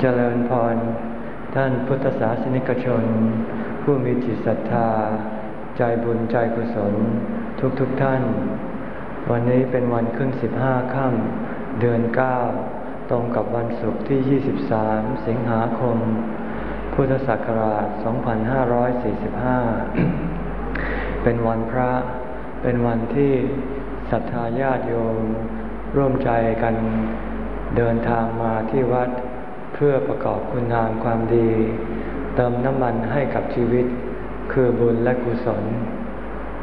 เจริญพร ท่านพุทธศาสนิกชน ผู้มีจิตศรัทธา ใจบุญใจกุศล ทุกๆทท่าน วันนี้เป็นวันขึ้นสิบห้าค่ำเดือนเก้าตรงกับวันศุกร์ที่ 23 สิงหาคม พุทธศักราช 2545 เป็นวันพระ เป็นวันที่ศรัทธาญาติโยมร่วมใจกันเดินทางมาที่วัด เพื่อประกอบคุณงามความดี เติมน้ำมันให้กับชีวิต คือบุญและกุศล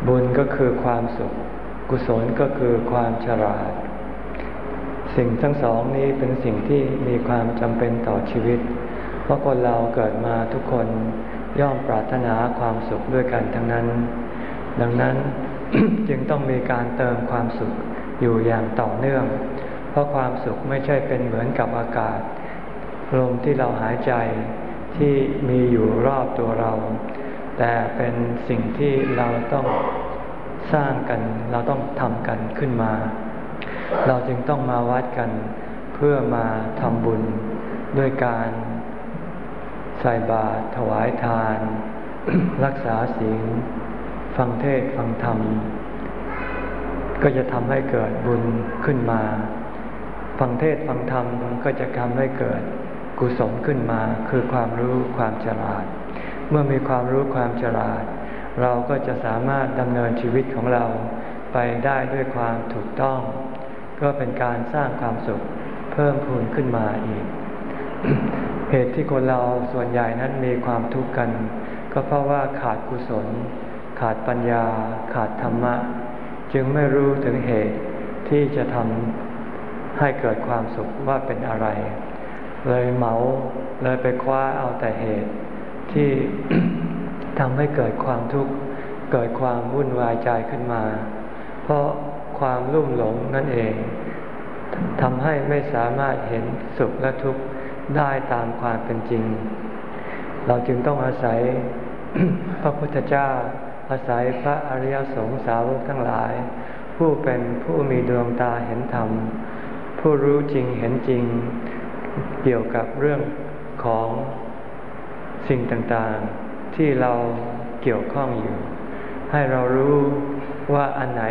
บุญก็คือความสุข กุศลก็คือความฉลาด สิ่งทั้งสองนี้เป็นสิ่งที่มีความจำเป็นต่อชีวิต เพราะคนเราเกิดมาทุกคนย่อมปรารถนาความสุขด้วยกันทั้งนั้น ดังนั้นจึงต้องมีการเติมความสุขอยู่อย่างต่อเนื่อง เพราะความสุขไม่ใช่เป็นเหมือนกับอากาศ ลมที่เราหายใจที่มีอยู่รอบตัวเรา แต่เป็นสิ่งที่เราต้องสร้างกัน เราต้องทำกันขึ้นมา เราจึงต้องมาวัดกัน เพื่อมาทำบุญด้วยการใส่บาตรถวายทาน รักษาศีลฟังเทศฟังธรรม ก็จะทำให้เกิดบุญขึ้นมา ฟังเทศฟังธรรมก็จะทำให้เกิด กุศลขึ้นมาคือความรู้ความฉลาด เมื่อมีความรู้ความฉลาด เราก็จะสามารถดำเนินชีวิตของเราไปได้ด้วยความถูกต้อง ก็เป็นการสร้างความสุขเพิ่มพูนขึ้นมาอีก เหตุที่คนเราส่วนใหญ่นั้นมีความทุกข์กัน ก็เพราะว่าขาดกุศล ขาดปัญญา ขาดธรรมะ จึงไม่รู้ถึงเหตุที่จะทำให้เกิดความสุขว่าเป็นอะไร เลยเหมาเลยไปคว้าเอาแต่เหตุ ที่ทำให้เกิดความทุกข์เกิดความวุ่นวายใจขึ้นมา เพราะความลุ่มหลงนั่นเองทำให้ไม่สามารถเห็นสุขและทุกข์ได้ตามความเป็นจริง เราจึงต้องอาศัยพระพุทธเจ้าอาศัยพระอริยสงสาวกทั้งหลาย ผู้เป็นผู้มีดวงตาเห็นธรรม ผู้รู้จริงเห็นจริง เกี่ยวกับเรื่องของสิ่งต่างๆที่เราเกี่ยวข้องอยู่ ให้เรารู้ว่าอันไหน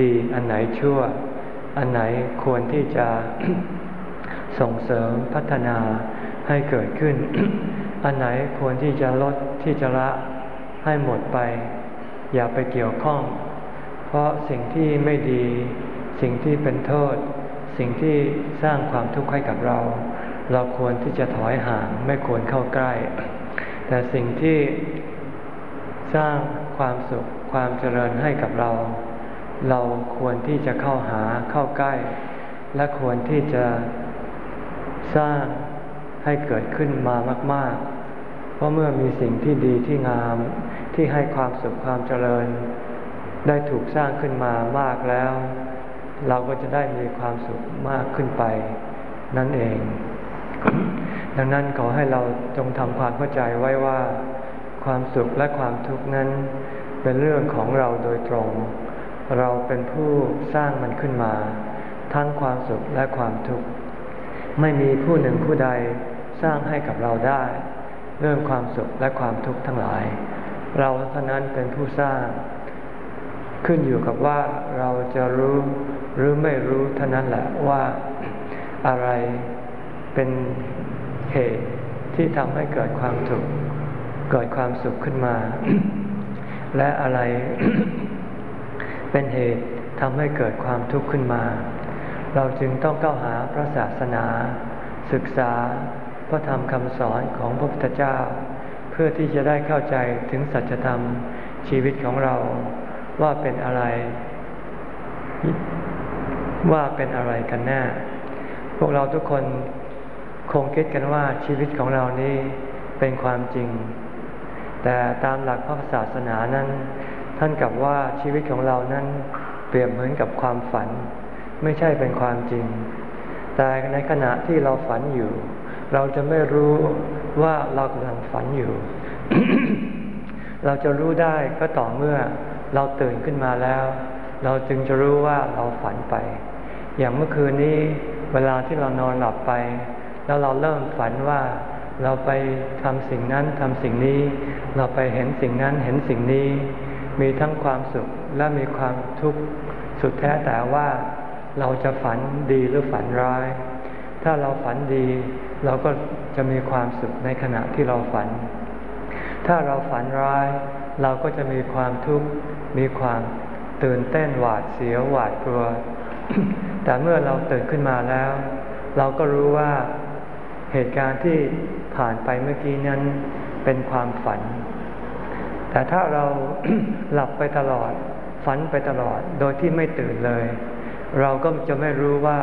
ดีอันไหนชั่ว อันไหนควรที่จะส่งเสริมพัฒนาให้เกิดขึ้น อันไหนควรที่จะลดที่จะละให้หมดไป อย่าไปเกี่ยวข้อง เพราะสิ่งที่ไม่ดี สิ่งที่เป็นโทษ สิ่งที่สร้างความทุกข์ให้กับเรา เราควรที่จะถอยห่างไม่ควรเข้าใกล้ แต่สิ่งที่สร้างความสุขความเจริญให้กับเรา เราควรที่จะเข้าหาเข้าใกล้ และควรที่จะสร้างให้เกิดขึ้นมามาก ๆ เพราะเมื่อมีสิ่งที่ดีที่งามที่ให้ความสุขความเจริญ ได้ถูกสร้างขึ้นมามากแล้ว เราก็จะได้มีความสุขมากขึ้นไป นั่นเอง ดังนั้นขอให้เราจงทำความเข้าใจไว้ว่า ความสุขและความทุกข์นั้น เป็นเรื่องของเราโดยตรง เราเป็นผู้สร้างมันขึ้นมา ทั้งความสุขและความทุกข์ไม่มีผู้หนึ่งผู้ใดสร้างให้กับเราได้ เรื่องความสุขและความทุกข์ทั้งหลาย เราเท่านั้นเป็นผู้สร้าง ขึ้นอยู่กับว่าเราจะรู้หรือไม่รู้เท่านั้นแหละว่าอะไร เป็นเหตุที่ทำให้เกิดความทุกข์เกิดความสุขขึ้นมา และอะไร เป็นเหตุทำให้เกิดความทุกข์ขึ้นมา เราจึงต้องเข้าหาพระศาสนา ศึกษาพระธรรมคำสอนของพระพุทธเจ้า เพื่อที่จะได้เข้าใจถึงสัจธรรมชีวิตของเราว่าเป็นอะไร ว่าเป็นอะไรกันแน่พวกเราทุกคน คงคิดกันว่าชีวิตของเรานี้เป็นความจริง แต่ตามหลักพระศาสนานั้น ท่านกลับว่าชีวิตของเรานั้นเปรียบเหมือนกับความฝัน ไม่ใช่เป็นความจริง แต่ในขณะที่เราฝันอยู่ เราจะไม่รู้ว่าเรากำลังฝันอยู่ เราจะรู้ได้ก็ต่อเมื่อเราตื่นขึ้นมาแล้ว เราจึงจะรู้ว่าเราฝันไป อย่างเมื่อคืนนี้เวลาที่เรานอนหลับไป แล้วเราเริ่มฝันว่าเราไปทำสิ่งนั้นทำสิ่งนี้ เราไปเห็นสิ่งนั้นเห็นสิ่งนี้ มีทั้งความสุขและมีความทุกข์สุดแท้แต่ว่าเราจะฝันดีหรือฝันร้าย ถ้าเราฝันดี เราก็จะมีความสุขในขณะที่เราฝัน ถ้าเราฝันร้าย เราก็จะมีความทุกข์มีความตื่นเต้นหวาดเสียวหวาดกลัว แต่เมื่อเราตื่นขึ้นมาแล้ว เราก็รู้ว่า เหตุการณ์ที่ผ่านไปเมื่อกี้นั้นเป็นความฝัน แต่ถ้าเราหลับไปตลอด ฝันไปตลอดโดยที่ไม่ตื่นเลย เราก็จะไม่รู้ว่า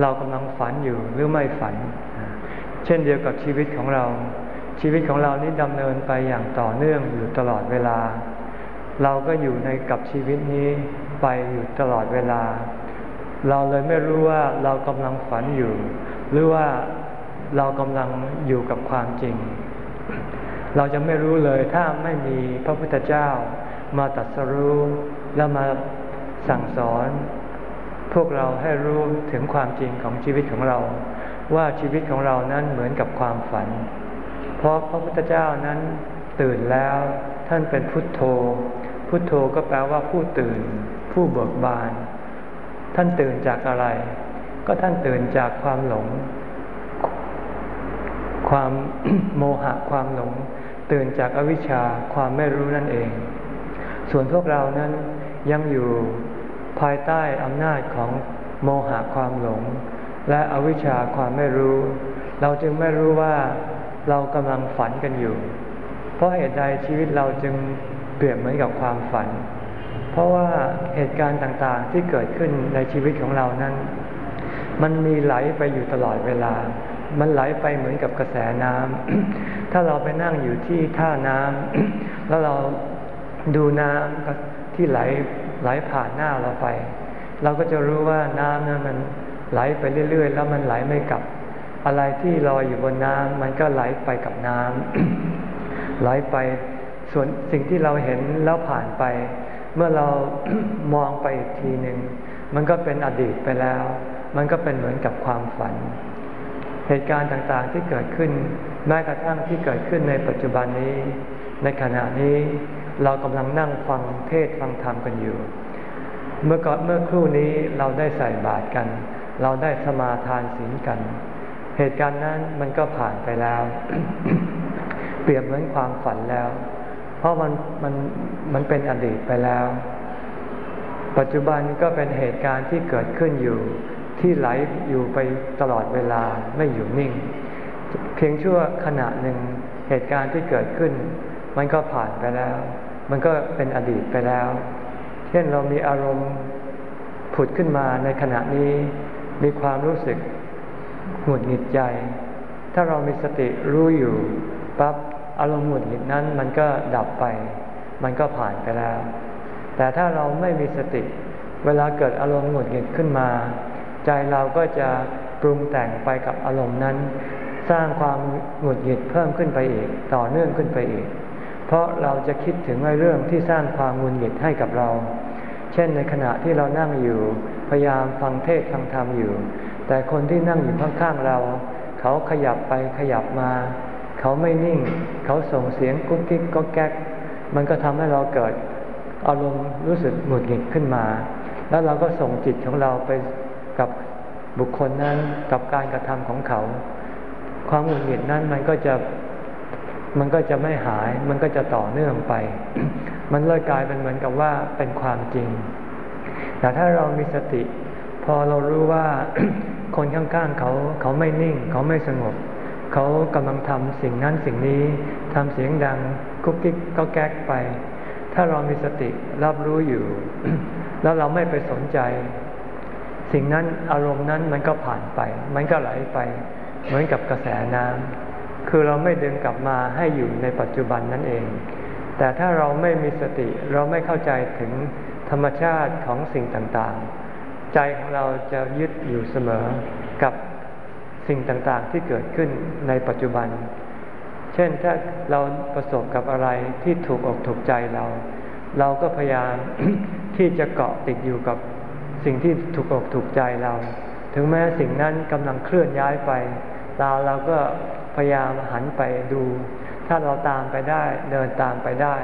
เรากำลังฝันอยู่หรือไม่ฝัน เช่นเดียวกับชีวิตของเรา ชีวิตของเรานี้ดำเนินไปอย่างต่อเนื่องอยู่ตลอดเวลา เราก็อยู่ในกับชีวิตนี้ไปอยู่ตลอดเวลา เราเลยไม่รู้ว่าเรากำลังฝันอยู่ หรือว่า เรากำลังอยู่กับความจริง เราจะไม่รู้เลยถ้าไม่มีพระพุทธเจ้ามาตัดสรู้แล้วมาสั่งสอน พวกเราให้รู้ถึงความจริงของชีวิตของเรา ว่าชีวิตของเรานั้นเหมือนกับความฝัน เพราะพระพุทธเจ้านั้นตื่นแล้วท่านเป็นพุทโธ พุทโธก็แปลว่าผู้ตื่น ผู้เบิกบาน ท่านตื่นจากอะไร ก็ท่านตื่นจากความหลง ความโมหะความหลง ตื่นจากอวิชชาความไม่รู้นั่นเอง ส่วนพวกเรานั้นยังอยู่ภายใต้อำนาจของโมหะความหลง และอวิชชาความไม่รู้ เราจึงไม่รู้ว่าเรากำลังฝันกันอยู่ เพราะเหตุใดชีวิตเราจึงเปรียบเหมือนกับความฝัน เพราะว่าเหตุการณ์ต่างๆที่เกิดขึ้นในชีวิตของเรานั้น มันมีไหลไปอยู่ตลอดเวลา มันไหลไปเหมือนกับกระแสน้ำ ถ้าเราไปนั่งอยู่ที่ท่าน้ำแล้วเราดูน้ำที่ไหลไหลผ่านหน้าเราไป เราก็จะรู้ว่าน้ำนั้นมันไหลไปเรื่อย ๆ แล้วมันไหลไม่กลับ อะไรที่ลอยอยู่บนน้ำมันก็ไหลไปกับน้ำไหลไป ส่วนสิ่งที่เราเห็นแล้วผ่านไป เมื่อเรามองไปอีกทีหนึ่งมันก็เป็นอดีตไปแล้ว มันก็เป็นเหมือนกับความฝัน เหตุการณ์ต่างๆที่เกิดขึ้น แม้กระทั่งที่เกิดขึ้นในปัจจุบันนี้ ในขณะนี้เรากำลังนั่งฟังเทศฟังธรรมกันอยู่ เมื่อก่อนเมื่อครู่นี้เราได้ใส่บาตรกัน เราได้สมาทานศีลกัน เหตุการณ์นั้นมันก็ผ่านไปแล้ว เปรียบเหมือนความฝันแล้ว เพราะมันมันมันเป็นอดีตไปแล้ว ปัจจุบันก็เป็นเหตุการณ์ที่เกิดขึ้นอยู่ ที่ไหลอยู่ไปตลอดเวลาไม่อยู่นิ่ง เพียงชั่วขณะหนึ่งเหตุการณ์ที่เกิดขึ้น มันก็ผ่านไปแล้ว มันก็เป็นอดีตไปแล้ว เช่นเรามีอารมณ์ผุดขึ้นมาในขณะนี้มีความรู้สึกหงุดหงิดใจ ถ้าเรามีสติรู้อยู่ปั๊บอารมณ์หงุดหงิดนั้นมันก็ดับไป มันก็ผ่านไปแล้ว แต่ถ้าเราไม่มีสติ เวลาเกิดอารมณ์หงุดหงิดขึ้นมา ใจเราก็จะปรุงแต่งไปกับอารมณ์นั้น สร้างความหงุดหงิดเพิ่มขึ้นไปอีก ต่อเนื่องขึ้นไปอีก เพราะเราจะคิดถึงเรื่องที่สร้างความหงุดหงิดให้กับเรา เช่นในขณะที่เรานั่งอยู่ พยายามฟังเทศฟังธรรมอยู่ แต่คนที่นั่งอยู่ข้างๆเรา เขาขยับไปขยับมา เขาไม่นิ่ง เขาส่งเสียงกุ๊กกิ๊กก็แก๊ก มันก็ทำให้เราเกิดอารมณ์รู้สึกหงุดหงิดขึ้นมา แล้วเราก็ส่งจิตของเราไป กับบุคคลนั้นกับการกระทำของเขา ความหงุดหงิดนั้นมันก็จะมันก็จะไม่หาย มันก็จะต่อเนื่องไป มันเลยกลายเป็นเหมือนกับว่าเป็นความจริง แต่ถ้าเรามีสติ พอเรารู้ว่าคนข้างๆเขาเขาไม่นิ่ง เขาไม่สงบ เขากำลังทำสิ่งนั้นสิ่งนี้ทำเสียงดังกุ๊กกิ๊กก็แก๊กไป ถ้าเรามีสติรับรู้อยู่ แล้วเราไม่ไปสนใจ สิ่งนั้นอารมณ์นั้นมันก็ผ่านไป มันก็ไหลไป เหมือนกับกระแสน้ำคือเราไม่ดึงกลับมาให้อยู่ในปัจจุบันนั่นเอง แต่ถ้าเราไม่มีสติเราไม่เข้าใจถึงธรรมชาติของสิ่งต่างๆ ใจของเราจะยึดอยู่เสมอกับสิ่งต่างๆที่เกิดขึ้นในปัจจุบัน เช่นถ้าเราประสบกับอะไรที่ถูกอกถูกใจเรา เราก็พยายามที่จะเกาะติดอยู่กับ สิ่งที่ถูกอกถูกใจเรา ถึงแม้สิ่งนั้นกำลังเคลื่อนย้ายไป เราเราก็พยายามหันไปดู ถ้าเราตามไปได้เดินตามไปได้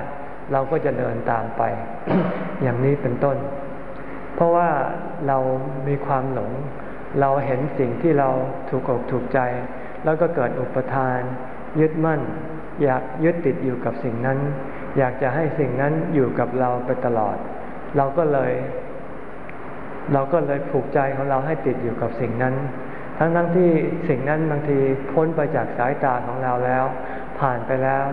เราก็จะเดินตามไป อย่างนี้เป็นต้น เพราะว่าเรามีความหลง เราเห็นสิ่งที่เราถูกอกถูกใจ แล้วก็เกิดอุปทาน ยึดมั่น อยากยึดติดอยู่กับสิ่งนั้น อยากจะให้สิ่งนั้นอยู่กับเราไปตลอด เราก็เลย เราก็เลยผูกใจของเราให้ติดอยู่กับสิ่งนั้น ทั้งทั้งที่สิ่งนั้นบางทีพ้นไปจากสายตาของเราแล้ว ผ่านไปแล้ว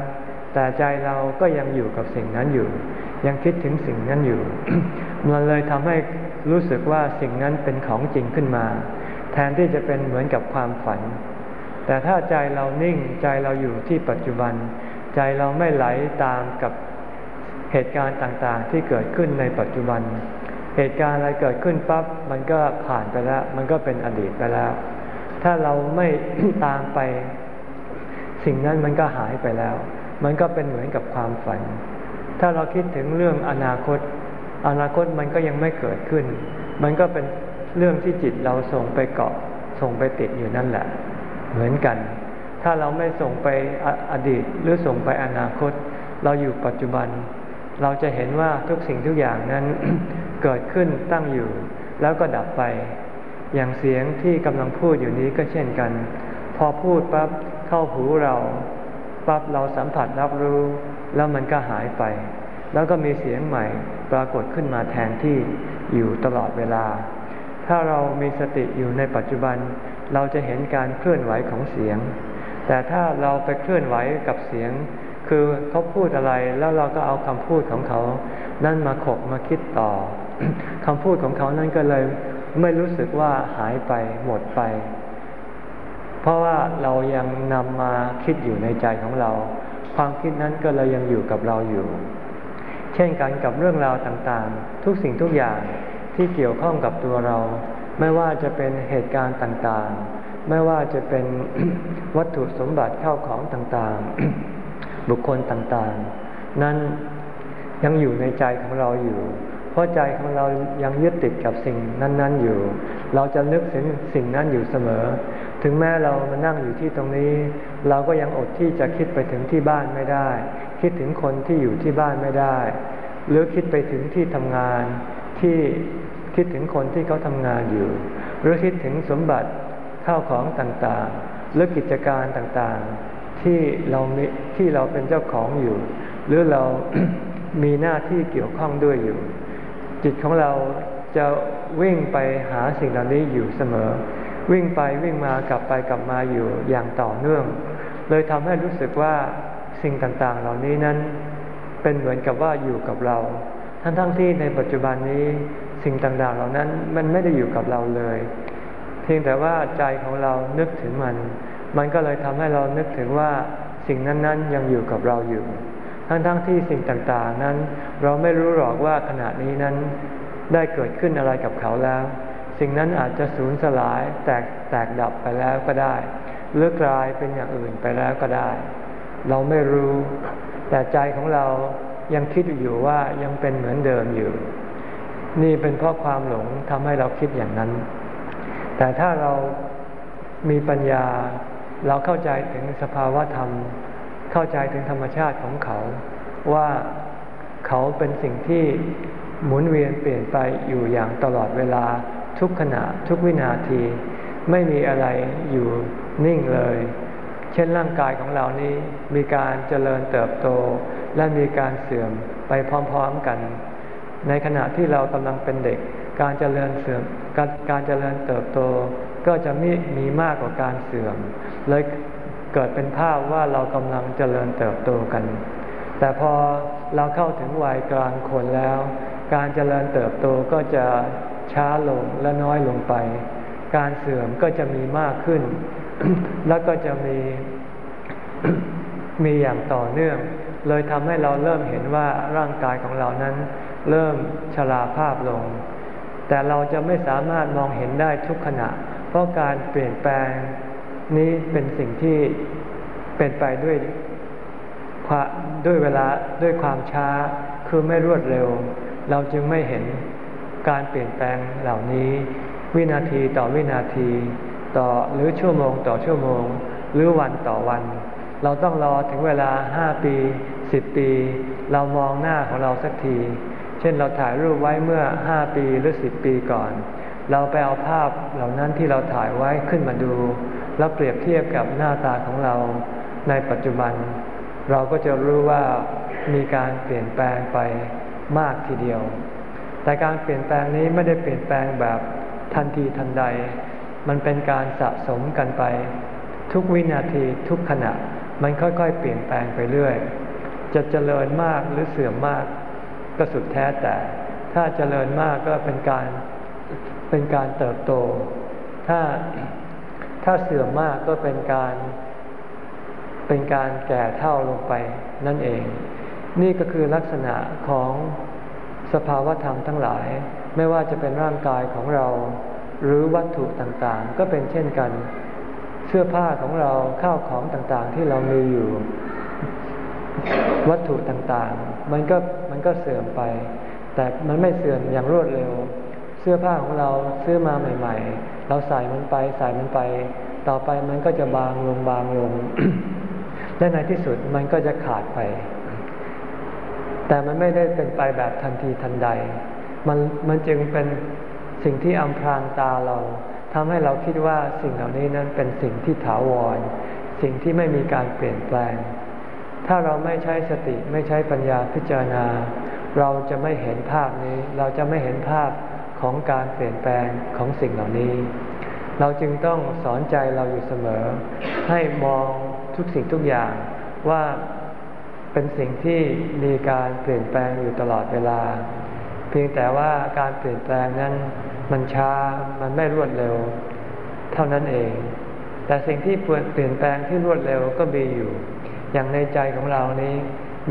แต่ใจเราก็ยังอยู่กับสิ่งนั้นอยู่ ยังคิดถึงสิ่งนั้นอยู่ มันเลยทำให้รู้สึกว่าสิ่งนั้นเป็นของจริงขึ้นมา แทนที่จะเป็นเหมือนกับความฝัน แต่ถ้าใจเรานิ่งใจเราอยู่ที่ปัจจุบัน ใจเราไม่ไหลตามกับเหตุการณ์ต่างๆ ที่เกิดขึ้นในปัจจุบัน เหตุการณ์อะไรเกิดขึ้นปั๊บมันก็ผ่านไปแล้ว มันก็เป็นอดีตไปแล้ว ถ้าเราไม่ตามไป สิ่งนั้นมันก็หายไปแล้ว มันก็เป็นเหมือนกับความฝัน ถ้าเราคิดถึงเรื่องอนาคต อนาคตมันก็ยังไม่เกิดขึ้น มันก็เป็นเรื่องที่จิตเราส่งไปเกาะส่งไปติดอยู่นั่นแหละ เหมือนกัน ถ้าเราไม่ส่งไปอดีตหรือส่งไปอนาคต เราอยู่ปัจจุบัน เราจะเห็นว่าทุกสิ่งทุกอย่างนั้น เกิดขึ้นตั้งอยู่ แล้วก็ดับไป อย่างเสียงที่กำลังพูดอยู่นี้ก็เช่นกัน พอพูดปั๊บเข้าหูเราปั๊บเราสัมผัสรับรู้ แล้วมันก็หายไป แล้วก็มีเสียงใหม่ปรากฏขึ้นมาแทนที่อยู่ตลอดเวลา ถ้าเรามีสติอยู่ในปัจจุบัน เราจะเห็นการเคลื่อนไหวของเสียง แต่ถ้าเราไปเคลื่อนไหวกับเสียง คือเขาพูดอะไรแล้วเราก็เอาคำพูดของเขา นั่นมาขบมาคิดต่อ คำพูดของเขานั่นก็เลยไม่รู้สึกว่าหายไปหมดไป เพราะว่าเรายังนำมาคิดอยู่ในใจของเรา ความคิดนั้นก็เลยยังอยู่กับเราอยู่ เช่นกันกับเรื่องราวต่างๆ ทุกสิ่งทุกอย่างที่เกี่ยวข้องกับตัวเรา ไม่ว่าจะเป็นเหตุการณ์ต่างๆ ไม่ว่าจะเป็นวัตถุสมบัติเข้าของต่างๆ บุคคลต่างๆ นั้นยังอยู่ในใจของเราอยู่ เพราะใจของเรายังยึดติดกับสิ่งนั้น ๆอยู่ เราจะนึกถึงสิ่งนั้นอยู่เสมอ ถึงแม้เรามานั่งอยู่ที่ตรงนี้ เราก็ยังอดที่จะคิดไปถึงที่บ้านไม่ได้ คิดถึงคนที่อยู่ที่บ้านไม่ได้ หรือคิดไปถึงที่ทำงานที่คิดถึงคนที่เขาทำงานอยู่ หรือคิดถึงสมบัติข้าวของต่างๆ หรือกิจการต่างๆ ที่เราที่เราเป็นเจ้าของอยู่ หรือเรามีหน้าที่เกี่ยวข้องด้วยอยู่ จิตของเราจะวิ่งไปหาสิ่งเหล่านี้อยู่เสมอ วิ่งไปวิ่งมากลับไปกลับมาอยู่อย่างต่อเนื่อง เลยทำให้รู้สึกว่าสิ่งต่างๆ เหล่านี้นั้น เป็นเหมือนกับว่าอยู่กับเรา ทั้งๆทที่ในปัจจุบันนี้สิ่งต่างๆ เหล่านั้นมันไม่ได้อยู่กับเราเลย เพียงแต่ว่าใจของเรานึกถึงมัน มันก็เลยทำให้เรานึกถึงว่าสิ่งนั้นๆ ยังอยู่กับเราอยู่ ทั้งๆทที่สิ่งต่างๆ นั้น เราไม่รู้หรอกว่าขณะนี้นั้นได้เกิดขึ้นอะไรกับเขาแล้ว สิ่งนั้นอาจจะสูญสลายแตกแตกดับไปแล้วก็ได้หรือกลายเป็นอย่างอื่นไปแล้วก็ได้ เราไม่รู้ แต่ใจของเรายังคิดอยู่ว่ายังเป็นเหมือนเดิมอยู่ นี่เป็นเพราะความหลงทำให้เราคิดอย่างนั้น แต่ถ้าเรามีปัญญาเราเข้าใจถึงสภาวะธรรม เข้าใจถึงธรรมชาติของเขา ว่าเขาเป็นสิ่งที่หมุนเวียนเปลี่ยนไปอยู่อย่างตลอดเวลาทุกขณะทุกวินาที ไม่มีอะไรอยู่นิ่งเลย เช่นร่างกายของเรานี้มีการเจริญเติบโต และมีการเสื่อมไปพร้อมๆกัน ในขณะที่เรากำลังเป็นเด็ก การเจริญเสื่อมการการเจริญเติบโต ก็จะมีมีมากกว่าการเสื่อมเลย เกิดเป็นภาพว่าเรากำลังเจริญเติบโตกัน แต่พอเราเข้าถึงวัยกลางคนแล้ว การเจริญเติบโตก็จะช้าลงและน้อยลงไป การเสื่อมก็จะมีมากขึ้น แล้วก็จะมีมีอย่างต่อเนื่อง เลยทำให้เราเริ่มเห็นว่าร่างกายของเรานั้น เริ่มชราภาพลง แต่เราจะไม่สามารถมองเห็นได้ทุกขณะ เพราะการเปลี่ยนแปลง นี้เป็นสิ่งที่เป็นไปด้วยด้วยเวลาด้วยความช้าคือไม่รวดเร็ว เราจึงไม่เห็นการเปลี่ยนแปลงเหล่านี้ วินาทีต่อวินาที ต่อหรือชั่วโมงต่อชั่วโมง หรือวันต่อวัน เราต้องรอถึงเวลาห้าปีสิบปี เรามองหน้าของเราสักที เช่นเราถ่ายรูปไว้เมื่อห้าปีหรือสิบปีก่อน เราไปเอาภาพเหล่านั้นที่เราถ่ายไว้ขึ้นมาดู แล้วเปรียบเทียบกับหน้าตาของเราในปัจจุบัน เราก็จะรู้ว่ามีการเปลี่ยนแปลงไปมากทีเดียว แต่การเปลี่ยนแปลงนี้ไม่ได้เปลี่ยนแปลงแบบทันทีทันใด มันเป็นการสะสมกันไป ทุกวินาทีทุกขณะ มันค่อยๆ เปลี่ยนแปลงไปเรื่อย จะเจริญมากหรือเสื่อมมาก ก็สุดแท้แต่ ถ้าเจริญมากก็เป็นการเป็นการเติบโต ถ้า ถ้าเสื่อมมากก็เป็นการเป็นการแก่เท่าลงไปนั่นเอง นี่ก็คือลักษณะของสภาวธรรมทั้งหลาย ไม่ว่าจะเป็นร่างกายของเรา หรือวัตถุต่างๆ ก็เป็นเช่นกัน เสื้อผ้าของเราข้าวของต่างๆที่เรามีอยู่ วัตถุต่างๆ มันก็มันก็เสื่อมไป แต่มันไม่เสื่อมอย่างรวดเร็ว เสื้อผ้าของเราซื้อมาใหม่ ๆ เราใส่มันไปใส่มันไป ต่อไปมันก็จะบางลงบางลง และในที่สุดมันก็จะขาดไป แต่มันไม่ได้เป็นไปแบบทันทีทันใด มันมันจึงเป็นสิ่งที่อำพรางตาเราทำให้เราคิดว่าสิ่งเหล่านี้นั้นเป็นสิ่งที่ถาวร สิ่งที่ไม่มีการเปลี่ยนแปลง ถ้าเราไม่ใช้สติไม่ใช้ปัญญาพิจารณา เราจะไม่เห็นภาพนี้ เราจะไม่เห็นภาพ ของการเปลี่ยนแปลงของสิ่งเหล่านี้ เราจึงต้องสอนใจเราอยู่เสมอ ให้มองทุกสิ่งทุกอย่างว่าเป็นสิ่งที่มีการเปลี่ยนแปลงอยู่ตลอดเวลา เพียงแต่ว่าการเปลี่ยนแปลงนั้นมันช้ามันไม่รวดเร็ว เท่านั้นเอง แต่สิ่งที่เปลี่ยนแปลงที่รวดเร็วก็มีอยู่ อย่างในใจของเรานี้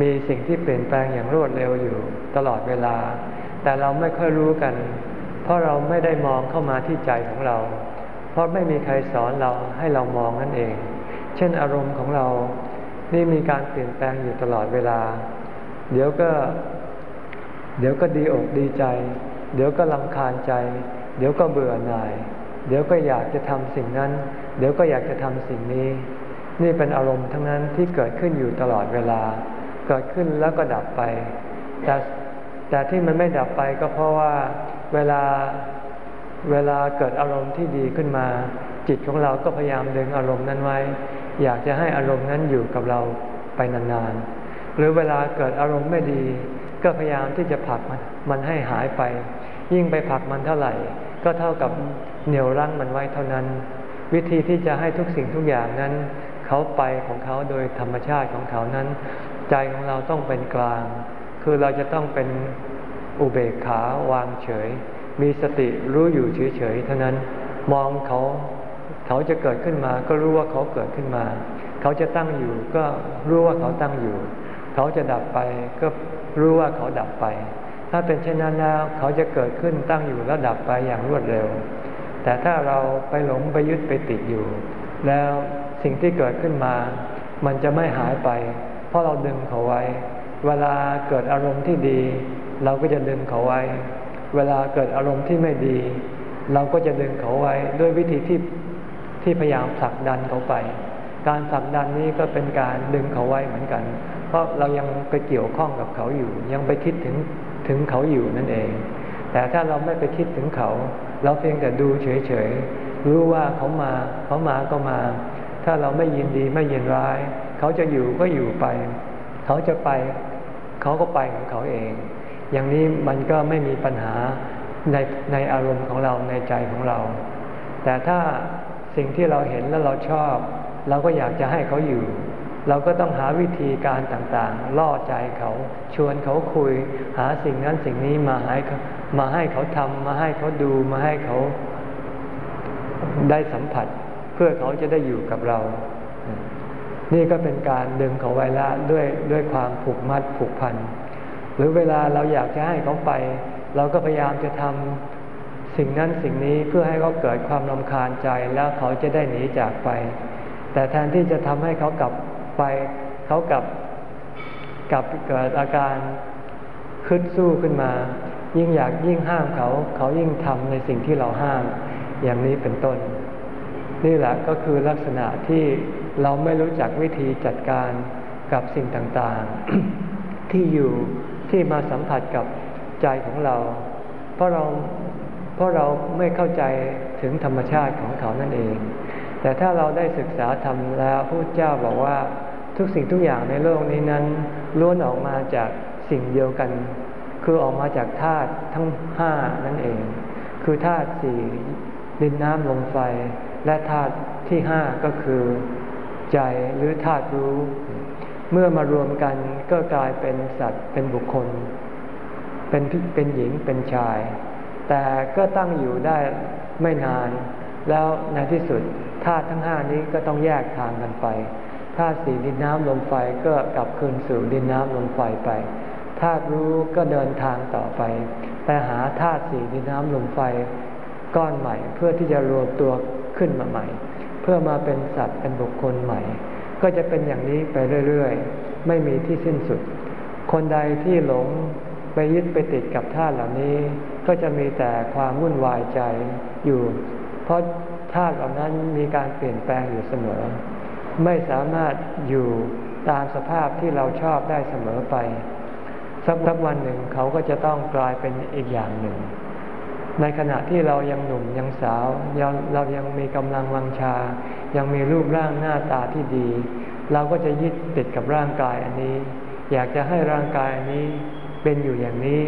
มีสิ่งที่เปลี่ยนแปลงอย่างรวดเร็วอยู่ตลอดเวลา แต่เราไม่ค่อยรู้กัน เพราะเราไม่ได้มองเข้ามาที่ใจของเรา เพราะไม่มีใครสอนเราให้เรามองนั่นเอง เช่นอารมณ์ของเรา นี่มีการเปลี่ยนแปลงอยู่ตลอดเวลา เดี๋ยวก็ เดี๋ยวก็ดีอกดีใจ เดี๋ยวก็ลำคาญใจ เดี๋ยวก็เบื่อหน่าย เดี๋ยวก็อยากจะทำสิ่งนั้น เดี๋ยวก็อยากจะทำสิ่งนี้ นี่เป็นอารมณ์ทั้งนั้นที่เกิดขึ้นอยู่ตลอดเวลา เกิดขึ้นแล้วก็ดับไป แต่แต่ที่มันไม่ดับไปก็เพราะว่า เวลาเวลาเกิดอารมณ์ที่ดีขึ้นมา จิตของเราก็พยายามดึงอารมณ์นั้นไว้ อยากจะให้อารมณ์นั้นอยู่กับเราไปนานๆ หรือเวลาเกิดอารมณ์ไม่ดี ก็พยายามที่จะผลักมันมันให้หายไป ยิ่งไปผลักมันเท่าไหร่ ก็เท่ากับเหนี่ยวรั้งมันไว้เท่านั้น วิธีที่จะให้ทุกสิ่งทุกอย่างนั้น เขาไปของเขาโดยธรรมชาติของเขานั้น ใจของเราต้องเป็นกลาง คือเราจะต้องเป็น อุเบกขาวางเฉย มีสติรู้อยู่เฉยๆเท่านั้นมองเขาเขาจะเกิดขึ้นมาก็รู้ว่าเขาเกิดขึ้นมา เขาจะตั้งอยู่ก็รู้ว่าเขาตั้งอยู่ เขาจะดับไปก็รู้ว่าเขาดับไป ถ้าเป็นเช่นนั้นแล้วเขาจะเกิดขึ้นตั้งอยู่แล้วดับไปอย่างรวดเร็ว แต่ถ้าเราไปหลงไปยึดไปติดอยู่ แล้วสิ่งที่เกิดขึ้นมา มันจะไม่หายไป เพราะเราดึงเขาไว้ เวลาเกิดอารมณ์ที่ดี เราก็จะดึงเขาไว้ เวลาเกิดอารมณ์ที่ไม่ดี เราก็จะดึงเขาไว้ด้วยวิธีที่ที่พยายามผลักดันเขาไป การผลักดันนี้ก็เป็นการดึงเขาไว้เหมือนกัน เพราะเรายังไปเกี่ยวข้องกับเขาอยู่ ยังไปคิดถึงถึงเขาอยู่นั่นเอง แต่ถ้าเราไม่ไปคิดถึงเขา เราเพียงแต่ดูเฉยๆรู้ว่าเขามาเขามาก็มา ถ้าเราไม่ยินดีไม่ยินร้าย เขาจะอยู่ก็อยู่ไป เขาจะไป เขาก็ไปของเขาเอง อย่างนี้มันก็ไม่มีปัญหาในในอารมณ์ของเราในใจของเรา แต่ถ้าสิ่งที่เราเห็นแล้วเราชอบ เราก็อยากจะให้เขาอยู่ เราก็ต้องหาวิธีการต่างๆ ล่อใจเขาชวนเขาคุย หาสิ่งนั้นสิ่งนี้มาให้มาให้เขาทำมาให้เขาดูมาให้เขาได้สัมผัส เพื่อเขาจะได้อยู่กับเรา นี่ก็เป็นการดึงเขาไว้ละด้วยด้วยความผูกมัดผูกพัน หรือเวลาเราอยากจะให้เขาไป เราก็พยายามจะทำสิ่งนั้นสิ่งนี้เพื่อให้เขาเกิดความรำคาญใจแล้วเขาจะได้หนีจากไป แต่แทนที่จะทำให้เขากลับไป เขากลับกลับเกิดอาการคึดสู้ขึ้นมา ยิ่งอยากยิ่งห้ามเขา เขายิ่งทำในสิ่งที่เราห้าม อย่างนี้เป็นต้น นี่แหละก็คือลักษณะที่เราไม่รู้จักวิธีจัดการกับสิ่งต่างๆ ที่อยู่ ที่มาสัมผัสกับใจของเรา เพราะเราเพราะเราไม่เข้าใจถึงธรรมชาติของเขานั่นเอง แต่ถ้าเราได้ศึกษาธรรมแล้วพระเจ้าบอกว่าทุกสิ่งทุกอย่างในโลกนี้นั้นล้วนออกมาจากสิ่งเดียวกัน คือออกมาจากธาตุทั้งห้านั่นเอง คือธาตุสี่ดินน้ำลมไฟ และธาตุที่ห้าก็คือ ใจหรือธาตุรู้ เมื่อมารวมกันก็กลายเป็นสัตว์เป็นบุคคล เป็นเป็นหญิงเป็นชาย แต่ก็ตั้งอยู่ได้ไม่นาน แล้วในที่สุดธาตุทั้งห้านี้ก็ต้องแยกทางกันไปธาตุสีดินน้ำลมไฟก็กลับคืนสู่ดินน้ำลมไฟไปธาตุรู้ก็เดินทางต่อไปไปหาธาตุสีดินน้ำลมไฟก้อนใหม่ เพื่อที่จะรวมตัวขึ้นมาใหม่ เพื่อมาเป็นสัตว์เป็นบุคคลใหม่ ก็จะเป็นอย่างนี้ไปเรื่อยๆ ไม่มีที่สิ้นสุด คนใดที่หลงไปยึดไปติดกับธาตุเหล่านี้ ก็จะมีแต่ความวุ่นวายใจอยู่ เพราะธาตุเหล่านั้นมีการเปลี่ยนแปลงอยู่เสมอ ไม่สามารถอยู่ตามสภาพที่เราชอบได้เสมอไป สักวันหนึ่งเขาก็จะต้องกลายเป็นอีกอย่างหนึ่ง ในขณะที่เรายังหนุ่มยังสาวเรายังมีกำลังวังชา ยังมีรูปร่างหน้าตาที่ดี เราก็จะยึดติดกับร่างกายอันนี้ อยากจะให้ร่างกายอันนี้เป็นอยู่อย่างนี้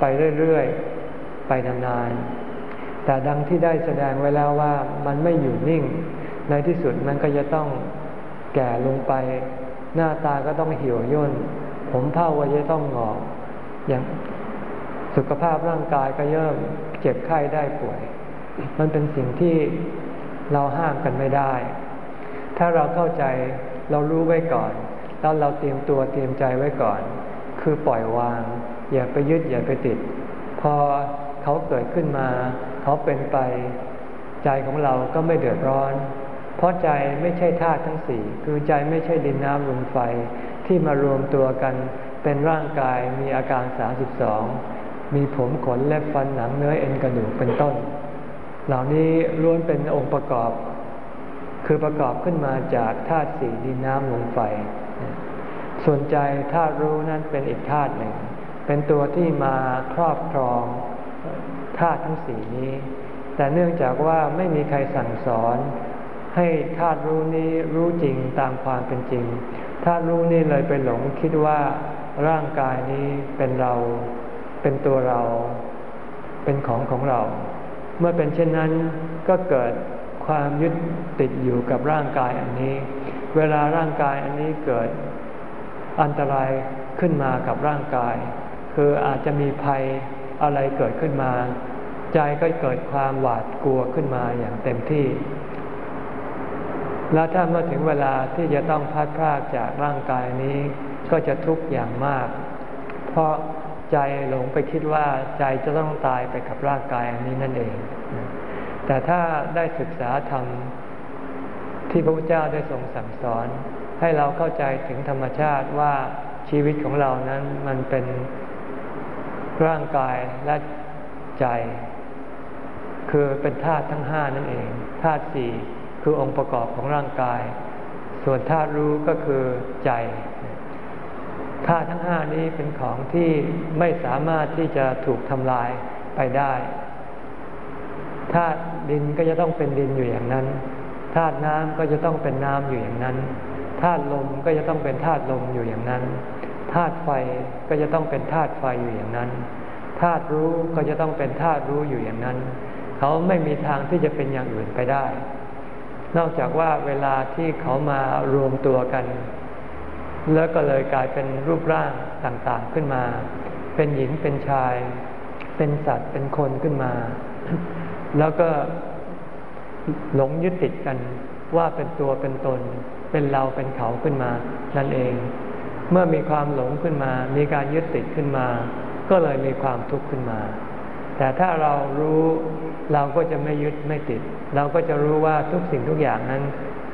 ไปเรื่อยๆ ไปนานๆ แต่ดังที่ได้แสดงไว้แล้วว่ามันไม่อยู่นิ่ง ในที่สุดมันก็จะต้องแก่ลงไป หน้าตาก็ต้องเหี่ยวย่น ผมเผ้าก็จะต้องหงอกอย่างสุขภาพร่างกายก็เยิ่มเจ็บไข้ได้ป่วย มันเป็นสิ่งที่ เราห้ามกันไม่ได้ ถ้าเราเข้าใจเรารู้ไว้ก่อน แล้วเราเตรียมตัวเตรียมใจไว้ก่อน คือปล่อยวาง อย่าไปยึดอย่าไปติด พอเขาเกิดขึ้นมา เขาเป็นไป ใจของเราก็ไม่เดือดร้อน เพราะใจไม่ใช่ธาตุทั้งสี่ คือใจไม่ใช่ดินน้ำลมไฟที่มารวมตัวกันเป็นร่างกายมีอาการสาสิบสองมีผมขนเล็บฟันหนังเนื้อเอ็นกระดูกเป็นต้น เหล่านี้ล้วนเป็นองค์ประกอบ คือประกอบขึ้นมาจากธาตุสี่ดินน้ำลมไฟ ส่วนใจธาตุรู้นั้นเป็นอีกธาตุหนึ่ง เป็นตัวที่มาครอบครองธาตุทั้งสี่นี้ แต่เนื่องจากว่าไม่มีใครสั่งสอน ให้ธาตุรู้นี้รู้จริงตามความเป็นจริงธาตุรู้นี้เลยไปหลงคิดว่าร่างกายนี้เป็นเรา เป็นตัวเรา เป็นของของเรา เมื่อเป็นเช่นนั้นก็เกิดความยึดติดอยู่กับร่างกายอันนี้ เวลาร่างกายอันนี้เกิดอันตรายขึ้นมากับร่างกาย คืออาจจะมีภัยอะไรเกิดขึ้นมา ใจก็เกิดความหวาดกลัวขึ้นมาอย่างเต็มที่ แล้วถ้าเมื่อถึงเวลาที่จะต้องพัดพรากจากร่างกายนี้ ก็จะทุกข์อย่างมาก เพราะ ใจหลงไปคิดว่าใจจะต้องตายไปกับร่างกายอันนี้นั่นเอง แต่ถ้าได้ศึกษาธรรมที่พระพุทธเจ้าได้ทรงสั่งสอน ให้เราเข้าใจถึงธรรมชาติว่าชีวิตของเรานั้นมันเป็นร่างกายและใจ คือเป็นธาตุทั้งห้านั่นเองธาตุสี่คือองค์ประกอบของร่างกาย ส่วนธาตุรู้ก็คือใจ ธาตุทั้งห้านี้เป็นของที่ไม่สามารถที่จะถูกทำลายไปได้ธาตุดินก็จะต้องเป็นดินอยู่อย่างนั้นธาตุน้ำก็จะต้องเป็นน้ำอยู่อย่างนั้นธาตุลมก็จะต้องเป็นธาตุลมอยู่อย่างนั้นธาตุไฟก็จะต้องเป็นธาตุไฟอยู่อย่างนั้นธาตุรู้ก็จะต้องเป็นธาตุรู้อยู่อย่างนั้น เขาไม่มีทางที่จะเป็นอย่างอื่นไปได้ นอกจากว่าเวลาที่เขามารวมตัวกัน แล้วก็เลยกลายเป็นรูปร่างต่างๆขึ้นมา เป็นหญิงเป็นชาย เป็นสัตว์เป็นคนขึ้นมา แล้วก็หลงยึดติดกันว่าเป็นตัวเป็นตน เป็นเราเป็นเขาขึ้นมา นั่นเอง เมื่อมีความหลงขึ้นมา มีการยึดติดขึ้นมา ก็เลยมีความทุกข์ขึ้นมา แต่ถ้าเรารู้เราก็จะไม่ยึดไม่ติด เราก็จะรู้ว่าทุกสิ่งทุกอย่างนั้น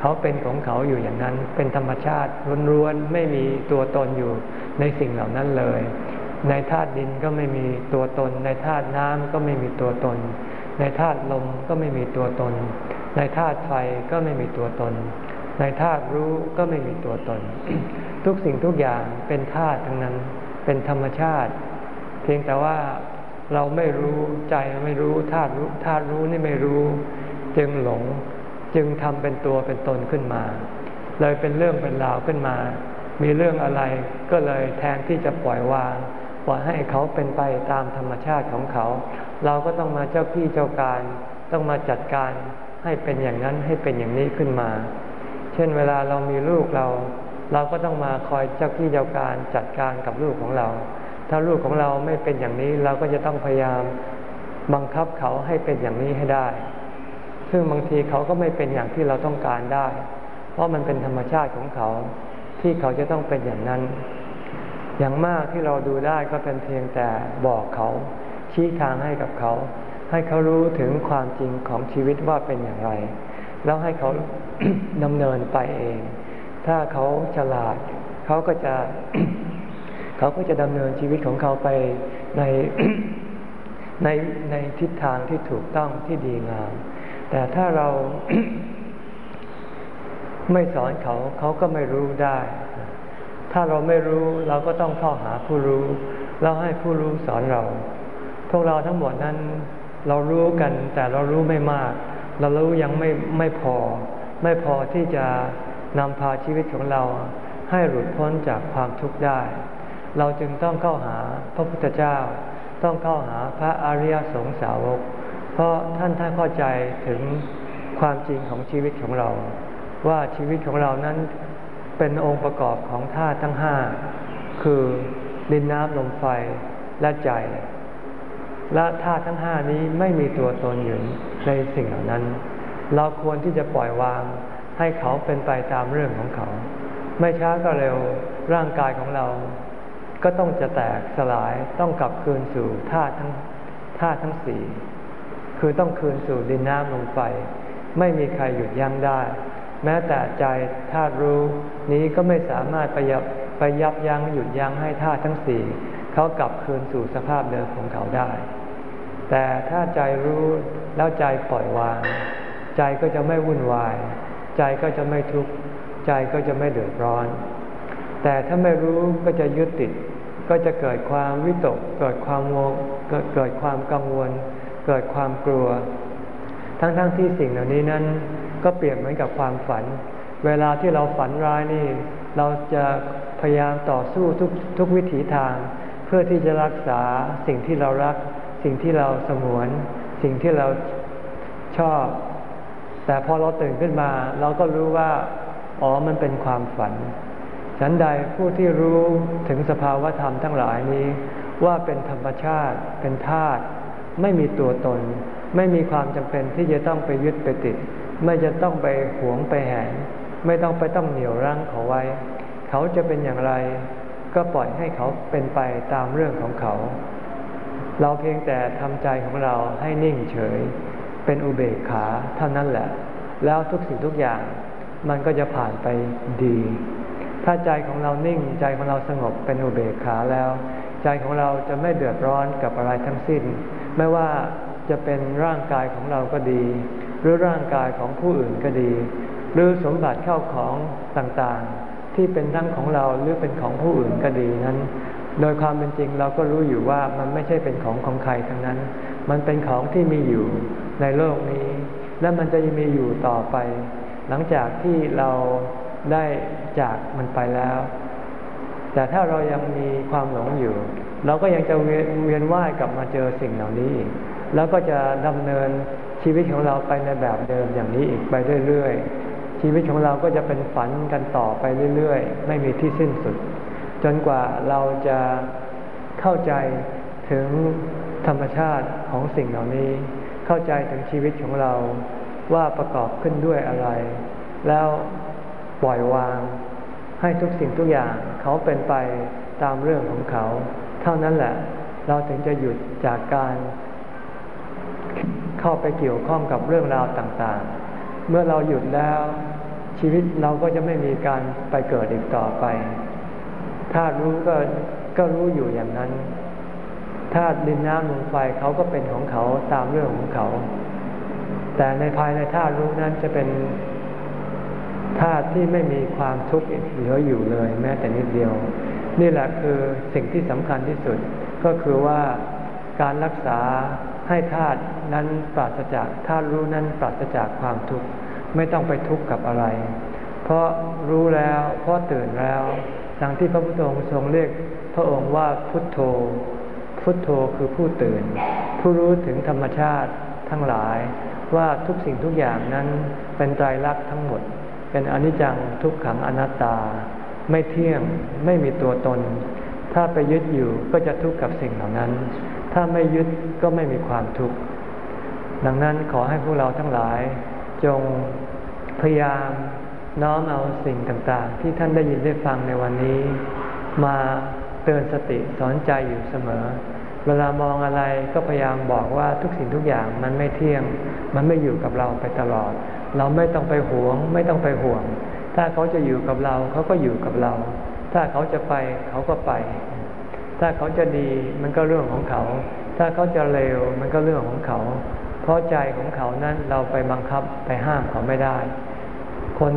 เขาเป็นของเขาอยู่อย่างนั้น เป็นธรรมชาติล้วนๆไม่มีตัวตนอยู่ในสิ่งเหล่านั้นเลย ในธาตุดินก็ไม่มีตัวตน ในธาตุน้ำก็ไม่มีตัวตน ในธาตุลมก็ไม่มีตัวตน ในธาตุไฟก็ไม่มีตัวตน ในธาตุรู้ก็ไม่มีตัวตน ทุกสิ่งทุกอย่างเป็นธาตุทั้งนั้น เป็นธรรมชาติ เพียงแต่ว่าเราไม่รู้ใจไม่รู้ธาตุรู้ธาตุรู้นี่ไม่รู้ จึงหลง จึงทำเป็นตัวเป็นตนขึ้นมา เลยเป็นเรื่องเป็นราวขึ้นมา มีเรื่องอะไรก็เลยแทนที่จะปล่อยวางปล่อยให้เขาเป็นไปตามธรรมชาติของเขา เราก็ต้องมาเจ้าพี่เจ้าการ ต้องมาจัดการให้เป็นอย่างนั้นให้เป็นอย่างนี้ขึ้นมา เช่นเวลาเรามีลูกเรา เราก็ต้องมาคอยเจ้าพี่เจ้าการจัดการกับลูกของเรา ถ้าลูกของเราไม่เป็นอย่างนี้เราก็จะต้องพยายามบังคับเขาให้เป็นอย่างนี้ให้ได้ ซึ่งบางทีเขาก็ไม่เป็นอย่างที่เราต้องการได้ เพราะมันเป็นธรรมชาติของเขา ที่เขาจะต้องเป็นอย่างนั้น อย่างมากที่เราดูได้ก็เป็นเพียงแต่บอกเขา ชี้ทางให้กับเขา ให้เขารู้ถึงความจริงของชีวิตว่าเป็นอย่างไร แล้วให้เขาดำเนินไปเอง ถ้าเขาฉลาด เขาก็จะ เขาก็จะดำเนินชีวิตของเขาไปในในในทิศทางที่ถูกต้องที่ดีงาม แต่ถ้าเราไม่สอนเขาเขาก็ไม่รู้ได้ ถ้าเราไม่รู้เราก็ต้องเข้าหาผู้รู้ แล้วให้ผู้รู้สอนเรา พวกเราทั้งหมดนั้น เรารู้กันแต่เรารู้ไม่มาก เรารู้ยังไม่ไม่พอ ไม่พอที่จะนำพาชีวิตของเราให้หลุดพ้นจากความทุกข์ได้ เราจึงต้องเข้าหาพระพุทธเจ้า ต้องเข้าหาพระอริยสงสาวก ราะท่านท่านเข้าใจถึงความจริงของชีวิตของเรา ว่าชีวิตของเรานั้นเป็นองค์ประกอบของธาตุทั้งห้าคือดินน้ำลมไฟและใจ และธาตุทั้งห้านี้ไม่มีตัวตนอยู่ในสิ่งเหล่านั้น เราควรที่จะปล่อยวางให้เขาเป็นไปตามเรื่องของเขา ไม่ช้าก็เร็วร่างกายของเรา ก็ต้องจะแตกสลายต้องกลับคืนสู่ธาตุทั้งธาตุทั้งสี่ คือต้องคืนสู่ดินน้ำลมไฟไม่มีใครหยุดยั้งได้ แม้แต่ใจธาตุรู้นี้ก็ไม่สามารถไปยับไปยับยั้งหยุดยั้งให้ธาตุทั้งสี่เขากลับคืนสู่สภาพเดิมของเขาได้ แต่ถ้าใจรู้แล้วใจปล่อยวาง ใจก็จะไม่วุ่นวาย ใจก็จะไม่ทุกข์ใจก็จะไม่เดือดร้อน แต่ถ้าไม่รู้ก็จะยึดติด ก็จะเกิดความวิตก เกิดความโมเกิดเกิดความกังวล เกิดความกลัว ทั้งๆทที่สิ่งเหล่านี้นั้น ก็เปรียบเหมือนกับความฝัน เวลาที่เราฝันร้ายนี่ เราจะพยายามต่อสู้ทุกทุกวิถีทาง เพื่อที่จะรักษาสิ่งที่เรารัก สิ่งที่เราสงวน สิ่งที่เราชอบ แต่พอเราตื่นขึ้นมา เราก็รู้ว่าอ๋อมันเป็นความฝันฉันใดผู้ที่รู้ถึงสภาวธรรมทั้งหลายนี้ ว่าเป็นธรรมชาติเป็นธาตุ ไม่มีตัวตน ไม่มีความจำเป็นที่จะต้องไปยึดไปติด ไม่จะต้องไปหวงไปแหนไม่ต้องไปต้องเหนี่ยวรั้งเขาไว้ เขาจะเป็นอย่างไร ก็ปล่อยให้เขาเป็นไปตามเรื่องของเขา เราเพียงแต่ทำใจของเราให้นิ่งเฉย เป็นอุเบกขาเท่านั้นแหละ แล้วทุกสิ่งทุกอย่างมันก็จะผ่านไปดี ถ้าใจของเรานิ่งใจของเราสงบเป็นอุเบกขาแล้ว ใจของเราจะไม่เดือดร้อนกับอะไรทั้งสิ้น ไม่ว่าจะเป็นร่างกายของเราก็ดี หรือร่างกายของผู้อื่นก็ดี หรือสมบัติเข้าของต่างๆ ที่เป็นทั้งของเราหรือเป็นของผู้อื่นก็ดีนั้น โดยความเป็นจริงเราก็รู้อยู่ว่ามันไม่ใช่เป็นของของใครทั้งนั้น มันเป็นของที่มีอยู่ในโลกนี้ และมันจะมีอยู่ต่อไป หลังจากที่เราได้จากมันไปแล้ว แต่ถ้าเรายังมีความหลงอยู่ เราก็ยังจะเวียนว่ายกลับมาเจอสิ่งเหล่านี้อีก แล้วก็จะดำเนินชีวิตของเราไปในแบบเดิมอย่างนี้อีกไปเรื่อยๆ ชีวิตของเราก็จะเป็นฝันกันต่อไปเรื่อยๆ ไม่มีที่สิ้นสุด จนกว่าเราจะเข้าใจถึงธรรมชาติของสิ่งเหล่านี้ เข้าใจถึงชีวิตของเราว่าประกอบขึ้นด้วยอะไร แล้วปล่อยวางให้ทุกสิ่งทุกอย่างเขาเป็นไปตามเรื่องของเขา เท่านั้นแหละ เราถึงจะหยุดจากการเข้าไปเกี่ยวข้องกับเรื่องราวต่างๆ เมื่อเราหยุดแล้ว ชีวิตเราก็จะไม่มีการไปเกิดอีกต่อไป ถ้ารู้ก็ก็รู้อยู่อย่างนั้นถธาตุดินน้ำลมไฟเขาก็เป็นของเขาตามเรื่องของเขา แต่ในภายในธาตุรู้นั้นจะเป็นธาตุที่ไม่มีความทุกข์เหลืออยู่เลย แม้แต่นิดเดียว นี่แหละคือสิ่งที่สำคัญที่สุด ก็คือว่าการรักษาให้ธาตุนั้นปราศจากธาตุรู้นั้นปราศจากความทุกข์ไม่ต้องไปทุกข์กับอะไร เพราะรู้แล้วเพราะตื่นแล้วดังที่พระพุทธองค์ทรงเรียกพระองค์ว่าพุทโธ พุทโธคือผู้ตื่น ผู้รู้ถึงธรรมชาติทั้งหลาย ว่าทุกสิ่งทุกอย่างนั้นเป็นไตรลักษณ์ทั้งหมด เป็นอนิจจังทุกขังอนัตตา ไม่เที่ยงไม่มีตัวตน ถ้าไปยึดอยู่ก็จะทุกข์กับสิ่งเหล่านั้น ถ้าไม่ยึดก็ไม่มีความทุกข์ดังนั้นขอให้พวกเราทั้งหลาย จงพยายามน้อมเอาสิ่งต่างๆ ที่ท่านได้ยินได้ฟังในวันนี้ มาเตือนสติสอนใจอยู่เสมอ เวลามองอะไรก็พยายามบอกว่าทุกสิ่งทุกอย่างมันไม่เที่ยง มันไม่อยู่กับเราไปตลอด เราไม่ต้องไปหวง ไม่ต้องไปห่วง ถ้าเขาจะอยู่กับเราเขาก็อยู่กับเรา ถ้าเขาจะไปเขาก็ไป ถ้าเขาจะดีมันก็เรื่องของเขา ถ้าเขาจะเลวมันก็เรื่องของเขา เพราะใจของเขานั้นเราไปบังคับไปห้ามเขาไม่ได้ คน